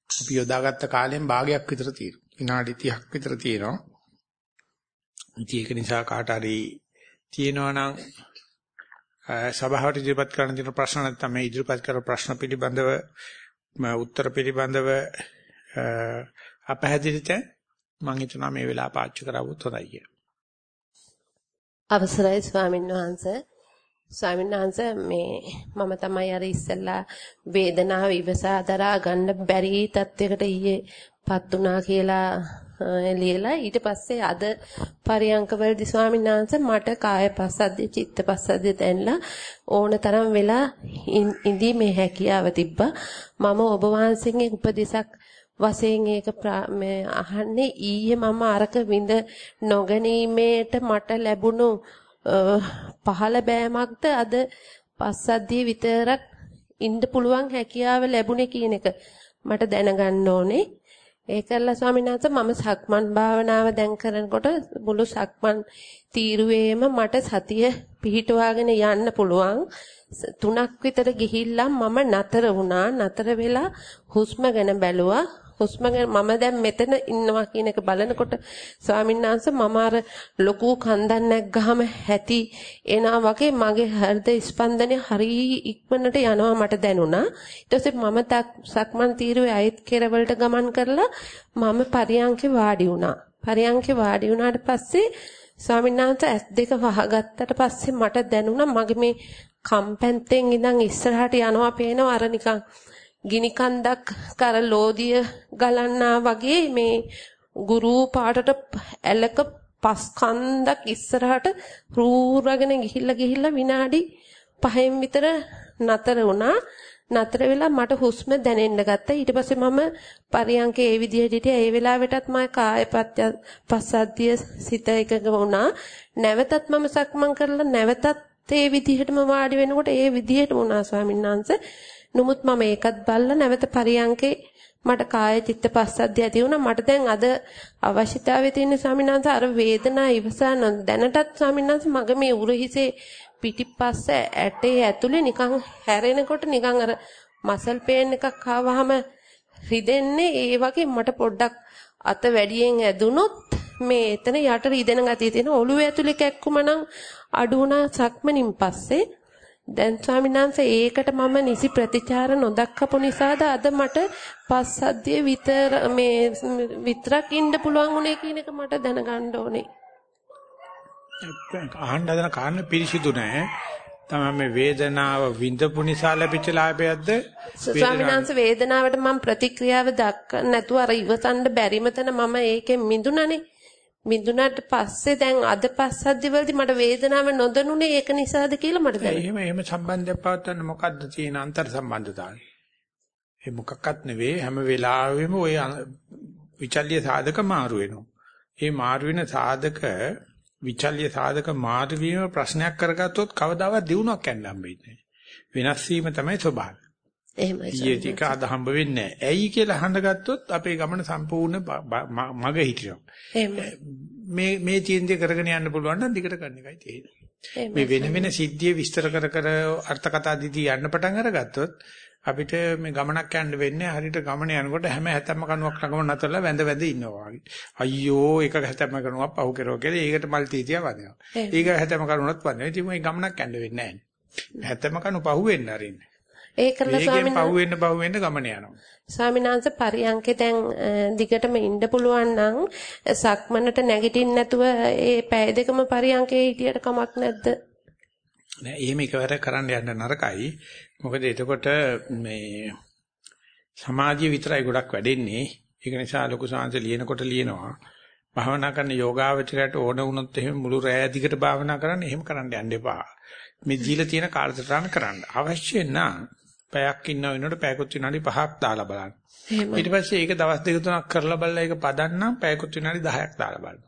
අපි යොදාගත්ත කාලයෙන් භාගයක් විතර තියෙනවා. විනාඩි 30ක් විතර තියෙනවා. ඉතින් ඒක නිසා කාට හරි තියෙනවා නම් සභාවට ඉදිරිපත් කරන්න තියෙන ප්‍රශ්න නැත්නම් මේ ඉදිරිපත් කරන ප්‍රශ්න පිළිබඳව උත්තර පිළිබඳව අපහැදිලිත මම හිතනවා මේ වෙලාව පාවිච්චි කරවුවොත් හොඳයි කියලා. අවසරයි ස්වාමීන් වහන්සේ ස්වාමීන් වහන්සේ මේ මම තමයි අර ඉස්සෙල්ලා වේදනාව ඉවසා දරා ගන්න බැරි තත්යකට ඊයේපත් උනා කියලා ලියලා ඊට පස්සේ අද පරියංක වලදී ස්වාමීන් වහන්සේ මට කාය පස්සද්ධි චිත්ත පස්සද්ධි දැනලා ඕන තරම් වෙලා ඉඳීමේ හැකියාව තිබ්බා. මම ඔබ වහන්සේගෙන් උපදෙසක් වශයෙන් ඒක මේ අහන්නේ ඊයේ මම අරක විඳ නොගැනීමේට මට ලැබුණු පහළ බෑමක්ද? අද පස්සද්ධිය විතරක් ඉන්න පුළුවන් හැකියාව ලැබුණේ කියන එක මට දැනගන්න ඕනේ. ඒකල්ලා ස්වාමීන් වහන්සේ මම සක්මන් භාවනාව දැන් කරනකොට මුළු සක්මන් තීරුවේම මට සතිය පිහිටවාගෙන යන්න පුළුවන්. තුනක් විතර ගිහිල්ලා මම නතර වුණා. නතර වෙලා හුස්ම ගැන බැලුවා. හුස්ම මම දැන් මෙතන ඉන්නවා කියන එක බලනකොට ස්වාමීන් වහන්සේ මම අර ලොකු කන්දක් නැග්ගාම ඇති එනවා වගේ මගේ හෘද ස්පන්දනය හරි ඉක්මනට යනවා මට දැනුණා. ඊට පස්සේ මම සක්මන් තීරුවේ අයත් කෙරවලට ගමන් කරලා මම පරියන්කේ වාඩි වුණා. පරියන්කේ වාඩි වුණාට පස්සේ ස්වාමීන් වහන්සේ ඇස් දෙක වහගත්තට පස්සේ මට දැනුණා මගේ මේ කම්පැන්තෙන් ඉඳන් ඉස්සරහට යනවා පේනවා අර නිකන් ගිනි කන්දක් කර ලෝදිය ගලන්නා වගේ මේ ගුරු පාටට ඇලක පස් කන්දක් ඉස්සරහට රූරගෙන ගිහිල්ලා ගිහිල්ලා විනාඩි 5න් විතර නතර වුණා. නතර වෙලා මට හුස්ම දැනෙන්න ගත්තා. ඊට පස්සේ මම පරියන්කේ ඒ විදිහට හිටියා. ඒ වෙලාවෙටත් මම කායපත්‍ය පස්සද්ධිය සිත එකක වුණා. නැවතත් මම සක්මන් කරලා නැවතත් ඒ විදිහටම වාඩි වෙනකොට ඒ විදිහට වුණා ස්වාමීන් වහන්සේ නමුත් මම ඒකත් බලලා නැවත පරියන්කේ මට කාය චිත්ත පස්සද්ධිය ඇති වුණා. මට දැන් අද අවශ්‍යතාවය තියෙන ස්වාමීන් වහන්සේ අර වේදනාව ඉවසා දැනටත් ස්වාමීන් වහන්සේ මගේ මේ උරහිසේ පිටිපස්ස ඇටේ ඇතුලේ නිකන් හැරෙනකොට නිකන් අර මසල් පේන් එකක් ආවහම රිදෙන්නේ ඒ වගේ මට පොඩ්ඩක් අත වැඩියෙන් ඇදුනොත් මේ එතන යට රිදෙන ගතිය තියෙන ඔළුව ඇතුලේ කැක්කුම නම් අඩු වුණා සක්මනින් පස්සේ දැන් ස්වාමීන් වහන්සේ ඒකට මම නිසි ප්‍රතිචාර නොදක්කපු නිසාද අද මට පස්සද්ධිය විතර මේ විතරක් ඉන්න පුළුවන් උනේ කියන එක මට දැනගන්න ඕනේ. අහන්න හදන කාරණේ පිරිසිදු නැහැ. තමයි මේ වේදනාව විඳපු නිසා ලැබිච්ච ලාභයක්ද? ස්වාමීන් වහන්සේ වේදනාවට මම ප්‍රතික්‍රියාව දක්වන්න නැතුව අර ඉවසන්න බැරිම තැන මම ඒකෙන් මිදුණානේ. මිදුණාට පස්සේ දැන් අද පස්සද්දි වලදී මට වේදනාව නොදැනුනේ ඒක නිසාද කියලා මට දැනෙනවා. එහෙම එහෙම සම්බන්ධයක් පවත්වන්න මොකද්ද තියෙන අන්තර් සම්බන්ධතාවය? ඒ මොකක්වත් නෙවෙයි හැම වෙලාවෙම ওই විචල්්‍ය සාධක මාරු වෙනවා. ඒ මාරු වෙන සාධක විචල්්‍ය සාධක මාරු වීම ප්‍රශ්නයක් කරගත්තොත් කවදාවත් දිනුවක් යන්න හම්බෙන්නේ වෙනස් වීම තමයි ස්වභාවය. එහෙමයි ඊයේ ටික අද හම්බ වෙන්නේ නැහැ. ඇයි කියලා අහනගත්තොත් අපේ ගමන සම්පූර්ණ මග හිටිනවා. එහෙමයි. මේ මේ චින්තය කරගෙන යන්න පුළුවන් නම් දිගට කරන එකයි තියෙන්නේ. මේ වෙන වෙන සිද්ධිය විස්තර කර කර අර්ථ කතා දිදී යන්න පටන් අරගත්තොත් අපිට මේ ගමනක් යන්න වෙන්නේ හරියට ගමන යනකොට හැම හැතැම්ම කණුවක් ළඟම නතරලා වැඳ වැඳ ඉන්නවා වගේ. අයියෝ එක හැතැම්ම කණුවක් පහු කරෝ කියලා ඒකට මල් තීතිය වදිනවා. ඊග හැතැම්ම කණුවක් වදිනවා. ඉතින් මේ ගමනක් යන්න වෙන්නේ නැහැ. හැතැම්ම කණු පහු වෙන්න අරින්න. ඒ කරලා ස්වාමීන් පහු වෙන්න පහු වෙන්න ගමන යනවා. ස්වාමීන් වහන්සේ පරියන්කේ දැන් දිගටම ඉන්න පුළුවන් නම් සක්මනට නැගිටින්න නැතුව ඒ පැය දෙකම පරියන්කේ හිටියට කමක් නැද්ද? නෑ එහෙම එකවර කරන්න යන්න නරකයි. මොකද එතකොට මේ සමාධිය විතරයි ගොඩක් වැඩෙන්නේ. ඒක නිසා ලොකු සංහස ලියනකොට ලියනවා. භාවනා කරන යෝගාවචරයට ඕන වුණොත් එහෙම මුළු රැය දිගට භාවනා කරන්න එහෙම කරන්න යන්න එපා. මේ දීලා තියෙන කාලසටහන කරන්න. අවශ්‍ය නම් පැයක් ඉන්න වෙනකොට පැයකුත් විනාඩි 5ක් දාලා බලන්න. ඊට පස්සේ ඒක දවස් දෙක තුනක් කරලා බලලා ඒක පදන්නම් පැයකුත් විනාඩි 10ක් දාලා බලන්න.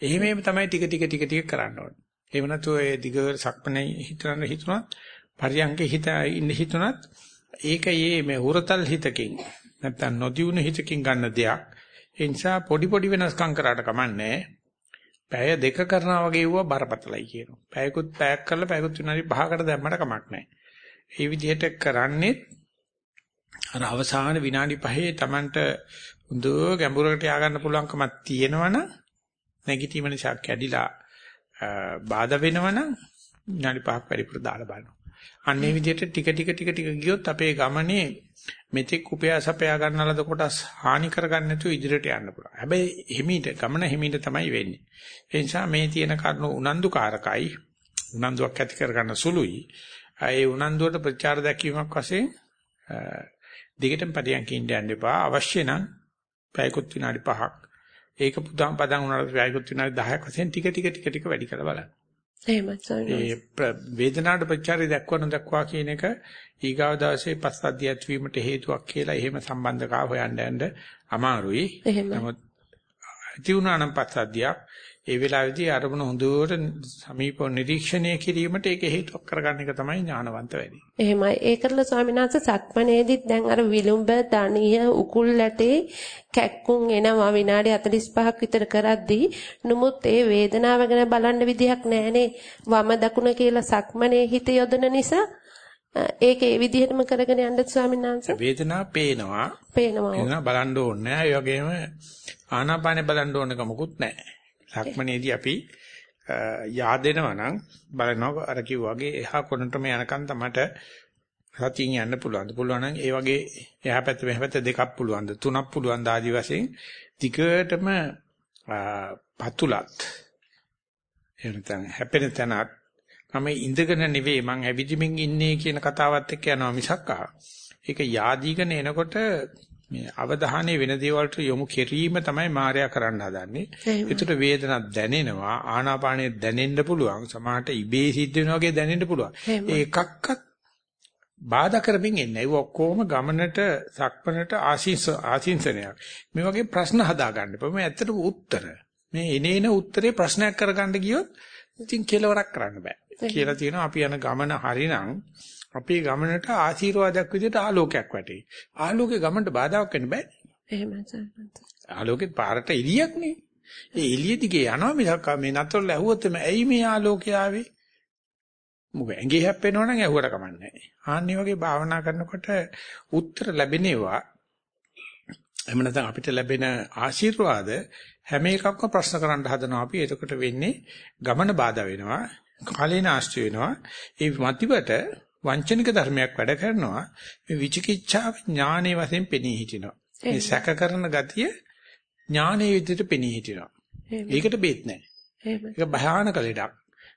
එහෙම එහෙම තමයි ටික ටික ටික ටික කරන්න ඕනේ. එහෙම නැත්නම් ඒ දිග සක්මනේ හිතන හිතුණත් පරියංගේ හිත ඉන්න හිතුණත් ඒක යේ මේ හුරතල් හිතකින් නැත්නම් නොදියුණු හිතකින් ගන්න දෙයක්. ඒ නිසා පොඩි පොඩි වෙනස්කම් කරාට කමන්නේ. පැය දෙක කරනවා වගේ වුණා බරපතලයි කියනවා. පැයකුත් පැයක් කරලා පැයකුත් විනාඩි 5කට දැම්මට කමක් නැහැ. ඒ විදිහට කරන්නේ අර අවසාන විනාඩි 5 Tamanට හොඳ ගැඹුරකට ය아가න්න පුළුවන්කමක් තියෙනවනම් නැගිටීම නිසා කැඩිලා බාධා වෙනවනම් විනාඩි 5ක් වැඩිපුර දාලා බලනවා. අන්නේ විදිහට ටික ටික ටික ටික ගියොත් අපේ ගමනේ මෙතෙක් උපයාසපයා ගන්නලද කොටස් හානි කරගන්න නැතුව ඉදිරියට යන්න පුළුවන්. හැබැයි හිමීට ගමන හිමීට තමයි වෙන්නේ. ඒ නිසා මේ තියෙන කරුණු උනන්දුකාරකයි උනන්දුවක් ඇති කරගන්න සුළුයි. ඒ උනන්දුවට ප්‍රචාර දැක්වීමක් වශයෙන් දිගටම පදියන්කින් ඉන්න එපා. අවශ්‍ය නම් පැයකුත් විනාඩි 5ක් ඒක පුදාම් පදන් උනාට පැයකුත් විනාඩි 10ක් වශයෙන් ටික ටික ටික ටික වැඩි කරලා බලන්න. එහෙමයි ස්වාමීනි. ඒ වේදනාවට ප්‍රචාරය දක්වන දක්වා කියන එක ඊගාව දවසේ පස්සද්ධිය ඇතිවීමට හේතුවක් කියලා එහෙම සම්බන්ධතාව හොයන්න යන්න අමාරුයි. නමුත් තියුණානම් පස්සද්ධියක් ඒ වෙලාවේදී අරමුණ හොඳට සමීපව නිරීක්ෂණය කිරීමට ඒක හේතුවක් කරගන්න එක තමයි ඥානවන්ත වැඩි. එහෙමයි. ඒකටල ස්වාමීන් වහන්සේ සක්මනේදිත් දැන් අර විලුඹ, දණිය, උකුල් ඇටේ කැක්කුම් එනවා විනාඩි 45ක් විතර කරද්දී නමුත් ඒ වේදනාව ගැන බලන්න විදිහක් නැහනේ. වම දකුණ කියලා සක්මනේ හිත යොදන නිසා ඒක ඒ විදිහටම කරගෙන යන්න ස්වාමීන් වහන්සේ. වේදනාව පේනවා. පේනවා. වේදනාව බලන්න ඕනේ නැහැ. ඒ වගේම ආනාපානේ බලන්න ඕන කමකුත් නැහැ. සක්මනේදී අපි yaadෙනවා නම් බලනවා අර කිව්වාගේ එහා කොනටම යනකම් තමයි සතියින් යන්න පුළුවන්. පුළුවන් නම් ඒ වගේ එහා පැත්ත මෙහා පැත්ත දෙකක් පුළුවන්ද? තුනක් පුළුවන් ආදි වශයෙන් ටිකටම පතුලත්. එහෙනම් හැපෙන තැනත් මම ඉඳගෙන නෙවෙයි මං ඇවිදිමින් ඉන්නේ කියන කතාවත් එක්ක යනවා මිසක්කා ඒක yaadීගෙන එනකොට මේ අවධානය වෙන දේවල්ට යොමු කිරීම තමයි මායя කරන්න හදන්නේ. ඒකට වේදනක් දැනෙනවා, ආනාපානෙ දැනෙන්න පුළුවන්, සමහරට ඉබේ සිද්ධ වෙනවා වගේ දැනෙන්න පුළුවන්. ඒකක්වත් බාධා කරමින් එන්නේ. ඒ ඔක්කොම ගමනට, සක්මනට ආශීස ආශිංසනයක්. මේ වගේ ප්‍රශ්න හදාගන්න. මේ ඇත්තටම උත්තර. මේ එනේන උත්තරේ ප්‍රශ්නයක් කරගන්න ගියොත් ඉතින් කෙලවරක් කරන්න බෑ. කියලා තියෙනවා අපි යන ගමන හරිනම් අපේ ගමනට ආශිර්වාදයක් විදිහට ආලෝකයක් වැටේ. ආලෝකේ ගමනට බාධාවක් වෙන්න බෑ. එහෙමයි සර්. ආලෝකේ පාරට එළියක් නේ. ඒ එළිය දිගේ යනවා මිසක් මේ නතරල ඇහුවොත් එමේ ඇයි මේ ආලෝකය ආවේ? මොකද ඇඟේ හැප්පෙනවනම් ඇහුවට කමන්නේ නැහැ. ආන්නේ වගේ භාවනා කරනකොට උත්තර ලැබෙනවා. එහෙම නැත්නම් අපිට ලැබෙන ආශිර්වාද හැම එකක්ම ප්‍රශ්න කරන්න හදනවා අපි. එතකොට වෙන්නේ ගමන බාධා වෙනවා. කාලේන ආශ්‍රය වෙනවා. ඒ මතිබට වංචනික ධර්මයක් වැඩ කරනවා. මේ විචිකිච්ඡාව ඥානයේ වශයෙන් පෙනී හිටිනවා. මේ සැක කරන ගතිය ඥානයේ විදිහට පෙනී හිටිනවා. ඒකට බේත් නැහැ. ඒක භයානක ලෙඩක්.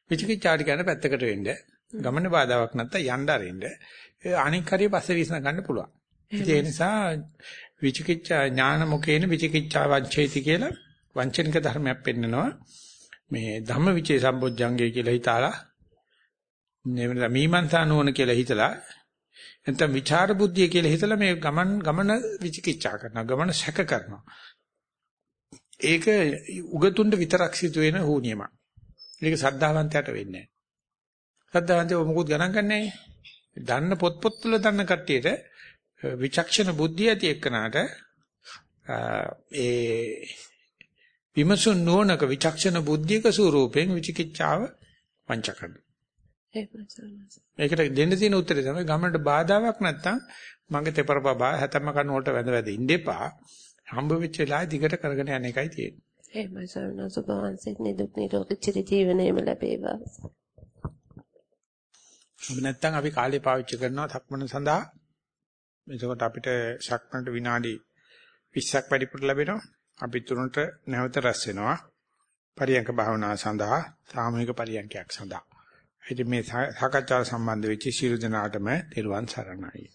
විචිකිච්ඡාට කියන පැත්තකට වෙන්න. ගමන බාධාවක් නැත්තම් යන්න අරින්න. අනික් හරිය පස්සේ විශ්න ගන්න පුළුවන්. ඒ නිසා විචිකිච්ඡා ඥාන මොකේන විචිකිච්ඡා වංචේති කියලා වංචනික ධර්මයක් පෙන්නනවා. මේ ධම්මවිචේ සම්බොජ්ජංගය කියලා හිතාලා නෙවෙයි මීමන්සා නෝන කියලා හිතලා නැත්නම් විචාර බුද්ධිය කියලා හිතලා මේ ගමන් ගමන විචිකිච්ඡා කරනවා ගමන සැක කරනවා ඒක උගතුන්ට විතරක් සිදු වෙන හුනියමක්. ඒක සද්ධාවන්තයට වෙන්නේ නැහැ. සද්ධාවන්තය මොකුත් ගණන් ගන්නෑ. දන්න පොත් පොත් තුල දන්න කට්ටියට විචක්ෂණ බුද්ධිය ඇති එක්කනට ඒ විමසුන් නොනක විචක්ෂණ බුද්ධියක ස්වරූපයෙන් විචිකිච්ඡාව වංචකන. ඒකට දෙන්න තියෙන උත්තරේ තමයි ගමනට බාධාවක් නැත්තම් මගේ තෙපරපබා හැතැම්ම කන වලට වැඳ වැඳ ඉන්න එපා. හම්බ වෙච්ච වෙලාවේ දිගට කරගෙන යන එකයි තියෙන්නේ. එහෙමයි සරණස වහන්සේට නිදුක් නිරෝගී චිර ජීවනයේම ලැබේවා. අපි නැත්තම් අපි කාලය පාවිච්චි කරනවා සක්මන සඳහා. එතකොට අපිට සක්මනට විනාඩි 20ක් වැඩිපුර ලැබෙනවා. අපි තුනට නැවත රැස් වෙනවා. පරියංක භාවනාව සඳහා සාමූහික පරියංකයක් සඳහා. ඉතින් මේ සාකච්ඡාව සම්බන්ධ වෙච්ච සියලු දෙනාටම තෙරුවන් සරණයි.